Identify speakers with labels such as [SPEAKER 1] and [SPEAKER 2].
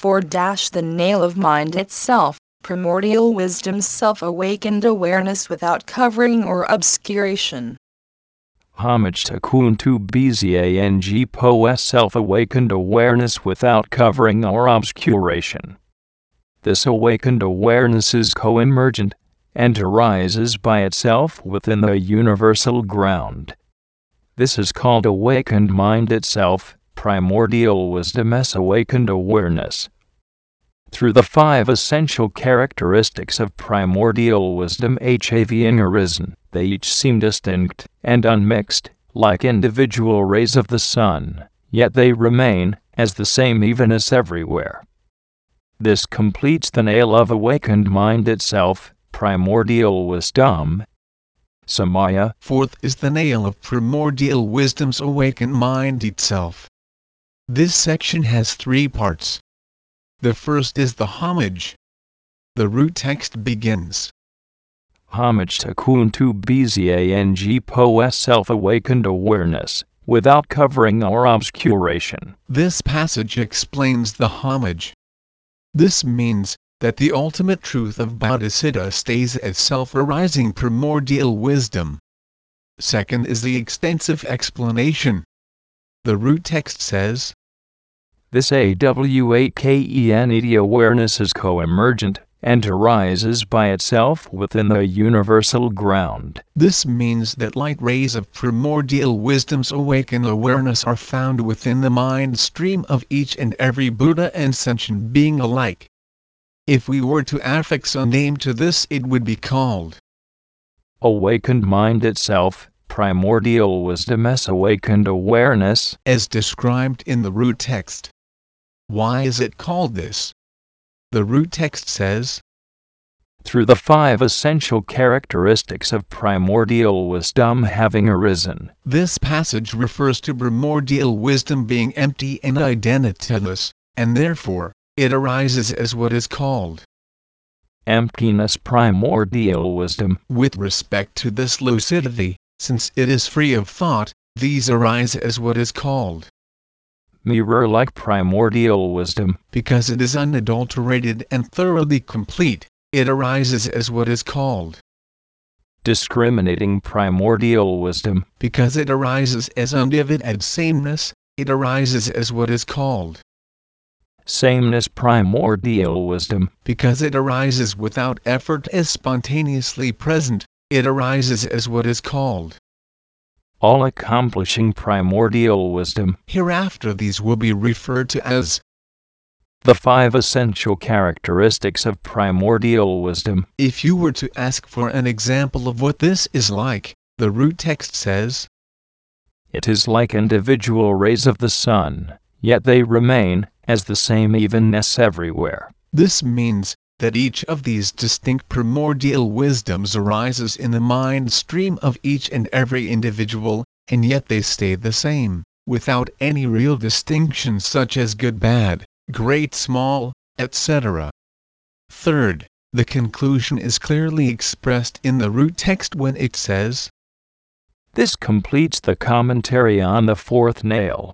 [SPEAKER 1] 4 The nail of mind itself, primordial wisdom, self awakened awareness without covering or obscuration.
[SPEAKER 2] Homage to Kuntu Bzang Po self awakened awareness without covering or obscuration. This awakened awareness is co emergent and arises by itself within the universal ground. This is called awakened mind itself, primordial wisdom as awakened awareness. Through the five essential characteristics of primordial wisdom having arisen, they each seem distinct and unmixed, like individual rays of the sun, yet they remain as the same evenness everywhere. This completes the nail of awakened mind itself, primordial wisdom. Samaya.
[SPEAKER 3] Fourth is the nail of primordial wisdom's awakened mind itself. This section has three parts. The first is the homage. The root text begins.
[SPEAKER 2] Homage to Kuntu Bzang Po self awakened awareness, without covering or obscuration.
[SPEAKER 3] This passage explains the homage. This means that the ultimate truth of Bodhicitta stays as self-arising primordial wisdom. Second is the extensive explanation. The root text says,
[SPEAKER 2] This AW8KENED awareness is co-emergent and arises by itself within the universal ground.
[SPEAKER 3] This means that light rays of primordial wisdom's awakened awareness are found within the mind stream of each and every Buddha and sentient being alike. If we were to affix a name to this, it would be called
[SPEAKER 2] Awakened Mind itself, Primordial Wisdom as Awakened Awareness,
[SPEAKER 3] as described in the root text. Why is it called this? The root text says,
[SPEAKER 2] through the five essential characteristics of primordial wisdom having arisen.
[SPEAKER 3] This passage refers to primordial wisdom being empty and identityless, and therefore, it arises as what is called
[SPEAKER 2] emptiness primordial wisdom.
[SPEAKER 3] With respect to this lucidity, since it is free of thought, these arise as what is called
[SPEAKER 2] mirror like primordial wisdom.
[SPEAKER 3] Because it is unadulterated and thoroughly complete, it arises as what is called
[SPEAKER 2] discriminating primordial wisdom.
[SPEAKER 3] Because it arises as undivided sameness, it arises as what is called
[SPEAKER 2] sameness primordial wisdom.
[SPEAKER 3] Because it arises without effort as spontaneously present, it arises as what is called
[SPEAKER 2] all accomplishing primordial wisdom.
[SPEAKER 3] Hereafter these will be referred to as
[SPEAKER 2] the five essential characteristics of primordial wisdom.
[SPEAKER 3] If you were to ask for an example of what this is like, the root text says,
[SPEAKER 2] It is like individual rays of the sun, yet they remain as the same evenness everywhere.
[SPEAKER 3] This means that each of these distinct primordial wisdoms arises in the mind stream of each and every individual, and yet they stay the same, without any real distinction such as good bad, great small, etc. Third, the conclusion is clearly expressed in the root text when it says,
[SPEAKER 2] This completes the commentary on the fourth nail.